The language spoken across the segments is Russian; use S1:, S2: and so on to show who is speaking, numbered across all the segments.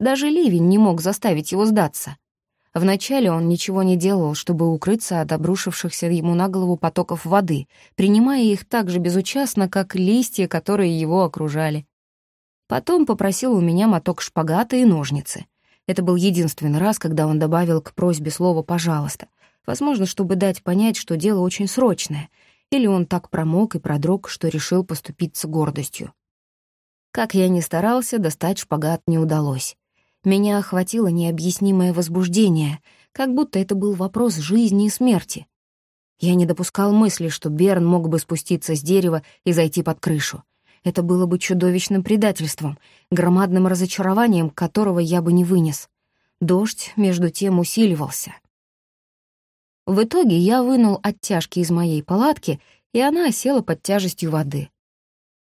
S1: Даже ливень не мог заставить его сдаться. Вначале он ничего не делал, чтобы укрыться от обрушившихся ему на голову потоков воды, принимая их так же безучастно, как листья, которые его окружали. Потом попросил у меня моток шпагата и ножницы. Это был единственный раз, когда он добавил к просьбе слово «пожалуйста», возможно, чтобы дать понять, что дело очень срочное, или он так промок и продрог, что решил поступить с гордостью. Как я ни старался, достать шпагат не удалось. Меня охватило необъяснимое возбуждение, как будто это был вопрос жизни и смерти. Я не допускал мысли, что Берн мог бы спуститься с дерева и зайти под крышу. Это было бы чудовищным предательством, громадным разочарованием, которого я бы не вынес. Дождь, между тем, усиливался. В итоге я вынул оттяжки из моей палатки, и она осела под тяжестью воды.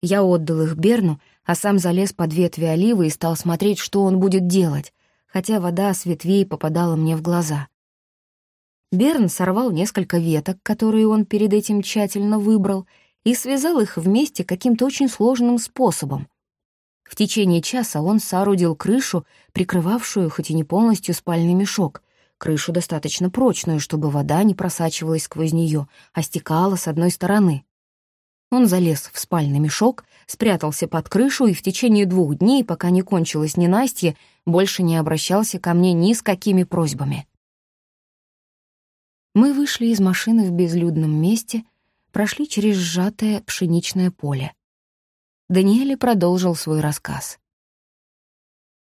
S1: Я отдал их Берну, а сам залез под ветви оливы и стал смотреть, что он будет делать, хотя вода с ветвей попадала мне в глаза. Берн сорвал несколько веток, которые он перед этим тщательно выбрал, и связал их вместе каким-то очень сложным способом. В течение часа он соорудил крышу, прикрывавшую, хоть и не полностью, спальный мешок, крышу достаточно прочную, чтобы вода не просачивалась сквозь нее, а стекала с одной стороны. Он залез в спальный мешок, спрятался под крышу и в течение двух дней, пока не кончилось ненастье, больше не обращался ко мне ни с какими просьбами. Мы вышли из машины в безлюдном месте, прошли через сжатое пшеничное поле. Даниэль продолжил свой рассказ.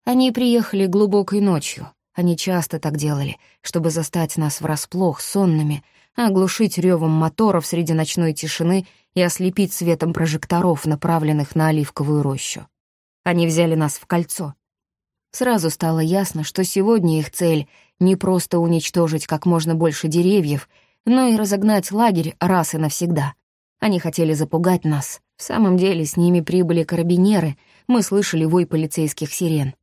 S1: Они приехали глубокой ночью. Они часто так делали, чтобы застать нас врасплох, сонными, оглушить ревом моторов среди ночной тишины и ослепить светом прожекторов, направленных на оливковую рощу. Они взяли нас в кольцо. Сразу стало ясно, что сегодня их цель — не просто уничтожить как можно больше деревьев, но и разогнать лагерь раз и навсегда. Они хотели запугать нас. В самом деле с ними прибыли карабинеры, мы слышали вой полицейских сирен.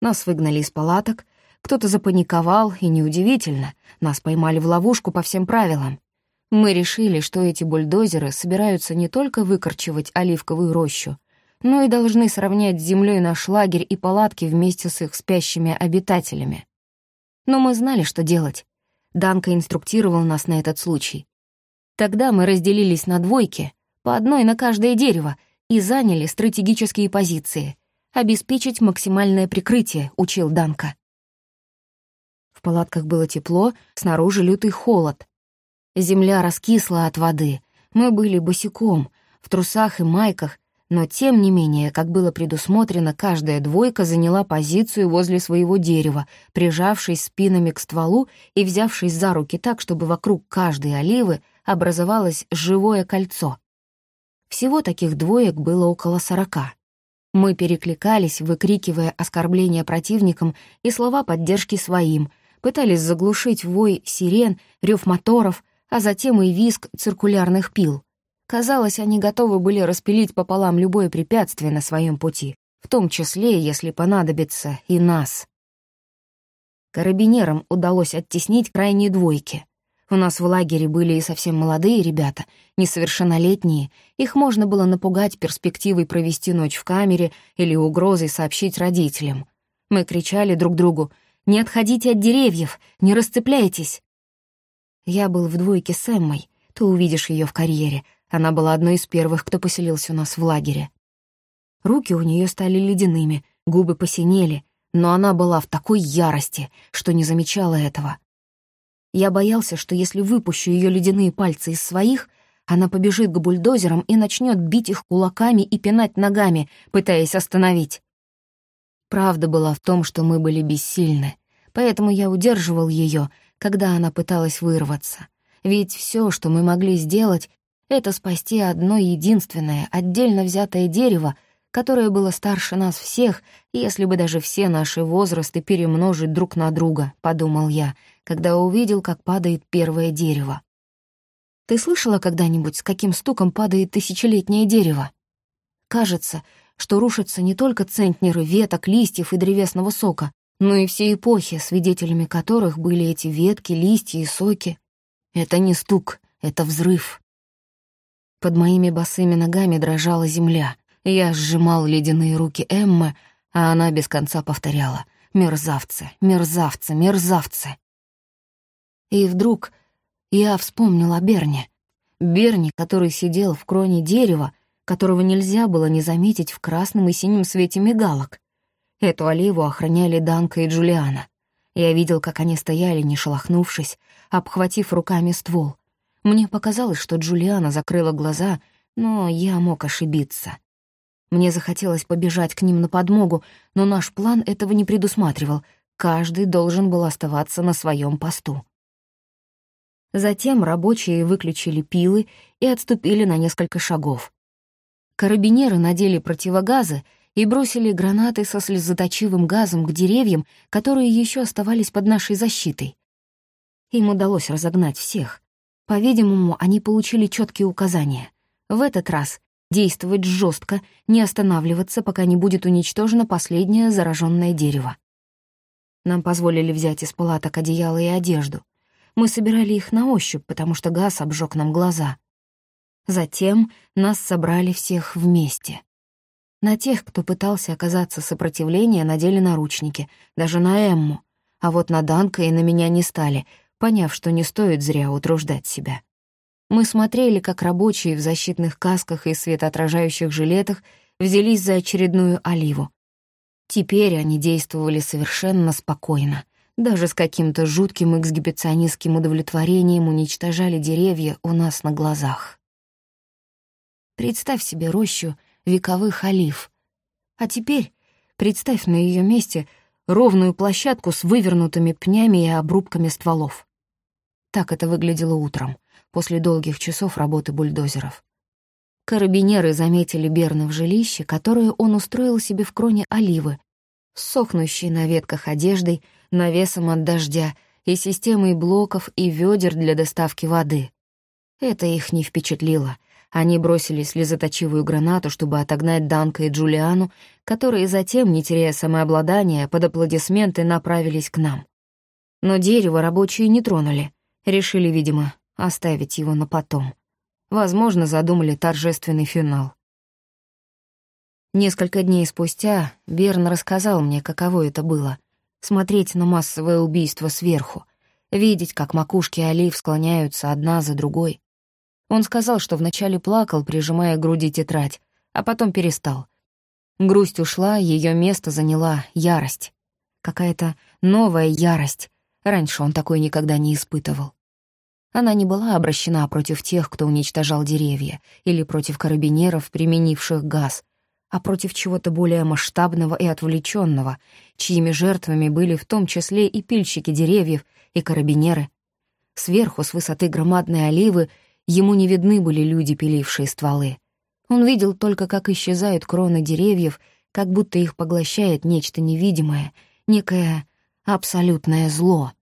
S1: Нас выгнали из палаток, кто-то запаниковал, и неудивительно, нас поймали в ловушку по всем правилам. Мы решили, что эти бульдозеры собираются не только выкорчевать оливковую рощу, но и должны сравнять с землей наш лагерь и палатки вместе с их спящими обитателями. Но мы знали, что делать. Данка инструктировал нас на этот случай. Тогда мы разделились на двойки, по одной на каждое дерево, и заняли стратегические позиции. Обеспечить максимальное прикрытие, учил Данка. В палатках было тепло, снаружи лютый холод. Земля раскисла от воды. Мы были босиком, в трусах и майках, но тем не менее, как было предусмотрено, каждая двойка заняла позицию возле своего дерева, прижавшись спинами к стволу и взявшись за руки так, чтобы вокруг каждой оливы образовалось живое кольцо. Всего таких двоек было около сорока. Мы перекликались, выкрикивая оскорбления противникам и слова поддержки своим, пытались заглушить вой сирен, рев моторов, а затем и визг циркулярных пил. Казалось, они готовы были распилить пополам любое препятствие на своем пути, в том числе, если понадобится, и нас. Карабинерам удалось оттеснить крайние двойки. У нас в лагере были и совсем молодые ребята, несовершеннолетние. Их можно было напугать перспективой провести ночь в камере или угрозой сообщить родителям. Мы кричали друг другу «Не отходите от деревьев! Не расцепляйтесь!» Я был в двойке с Эммой. Ты увидишь ее в карьере. Она была одной из первых, кто поселился у нас в лагере. Руки у нее стали ледяными, губы посинели, но она была в такой ярости, что не замечала этого. Я боялся, что если выпущу ее ледяные пальцы из своих, она побежит к бульдозерам и начнет бить их кулаками и пинать ногами, пытаясь остановить. Правда была в том, что мы были бессильны, поэтому я удерживал ее, когда она пыталась вырваться. Ведь все, что мы могли сделать, это спасти одно единственное, отдельно взятое дерево, которое было старше нас всех, если бы даже все наши возрасты перемножить друг на друга, подумал я, когда увидел, как падает первое дерево. Ты слышала когда-нибудь, с каким стуком падает тысячелетнее дерево? Кажется, что рушатся не только центнеры веток, листьев и древесного сока, но и все эпохи, свидетелями которых были эти ветки, листья и соки. Это не стук, это взрыв. Под моими босыми ногами дрожала земля. Я сжимал ледяные руки Эммы, а она без конца повторяла «Мерзавцы, мерзавцы, мерзавцы». И вдруг я вспомнила о Берне. Берни, который сидел в кроне дерева, которого нельзя было не заметить в красном и синем свете мигалок. Эту оливу охраняли Данка и Джулиана. Я видел, как они стояли, не шелохнувшись, обхватив руками ствол. Мне показалось, что Джулиана закрыла глаза, но я мог ошибиться. Мне захотелось побежать к ним на подмогу, но наш план этого не предусматривал. Каждый должен был оставаться на своем посту. Затем рабочие выключили пилы и отступили на несколько шагов. Карабинеры надели противогазы и бросили гранаты со слезоточивым газом к деревьям, которые еще оставались под нашей защитой. Им удалось разогнать всех. По-видимому, они получили четкие указания. В этот раз действовать жестко, не останавливаться, пока не будет уничтожено последнее зараженное дерево. Нам позволили взять из палаток одеяло и одежду. Мы собирали их на ощупь, потому что газ обжег нам глаза. Затем нас собрали всех вместе. На тех, кто пытался оказаться сопротивления, надели наручники, даже на Эмму, а вот на Данка и на меня не стали, поняв, что не стоит зря утруждать себя. Мы смотрели, как рабочие в защитных касках и светоотражающих жилетах взялись за очередную оливу. Теперь они действовали совершенно спокойно. Даже с каким-то жутким эксгибиционистским удовлетворением уничтожали деревья у нас на глазах. Представь себе рощу вековых олив. А теперь представь на ее месте ровную площадку с вывернутыми пнями и обрубками стволов. Так это выглядело утром — после долгих часов работы бульдозеров. Карабинеры заметили Берна в жилище, которое он устроил себе в кроне оливы, сохнущей на ветках одеждой, навесом от дождя и системой блоков и ведер для доставки воды. Это их не впечатлило. Они бросили слезоточивую гранату, чтобы отогнать Данка и Джулиану, которые затем, не теряя самообладания, под аплодисменты направились к нам. Но дерево рабочие не тронули. Решили, видимо, оставить его на потом. Возможно, задумали торжественный финал. Несколько дней спустя Берн рассказал мне, каково это было — смотреть на массовое убийство сверху, видеть, как макушки олив склоняются одна за другой. Он сказал, что вначале плакал, прижимая к груди тетрадь, а потом перестал. Грусть ушла, ее место заняла ярость. Какая-то новая ярость. Раньше он такой никогда не испытывал. Она не была обращена против тех, кто уничтожал деревья, или против карабинеров, применивших газ, а против чего-то более масштабного и отвлеченного, чьими жертвами были в том числе и пильщики деревьев, и карабинеры. Сверху, с высоты громадной оливы, ему не видны были люди, пилившие стволы. Он видел только, как исчезают кроны деревьев, как будто их поглощает нечто невидимое, некое абсолютное зло —